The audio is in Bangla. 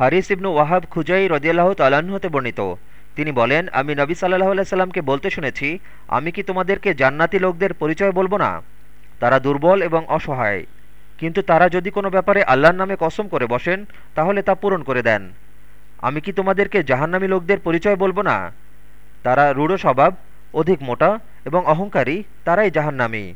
হারিস ইবনু ওয়াহাব খুজাই রদিয়াল্লাহ তালাহতে বর্ণিত। তিনি বলেন, আমি নবী সাল্লাহ আলাইসাল্লামকে বলতে শুনেছি, আমি কি তোমাদেরকে জান্নাতি লোকদের পরিচয় বলব না? তারা দুর্বল এবং অসহায়। কিন্তু তারা যদি কোনো ব্যাপারে আল্লাহর নামে কসম করে বসেন, তাহলে তা পূরণ করে দেন। আমি কি তোমাদেরকে জাহান্নামী লোকদের পরিচয় বলব না? তারা রূঢ় স্বভাব, অধিক মোটা এবং অহংকারী, তারাই জাহান্নামী।